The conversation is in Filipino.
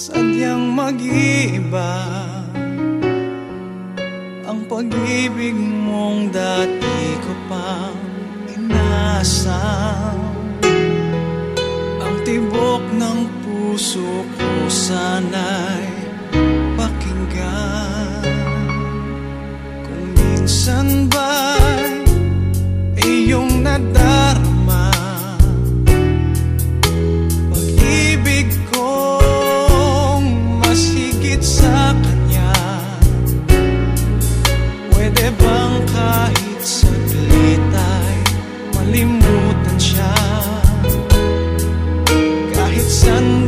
sadyang mag-iiba. Ang pag-ibig mong dati ko pang inasam Ang tibok ng puso ko sana'y pakinggan. Kung minsan bang kahit saglit ay malimutan siya. Kahit sandali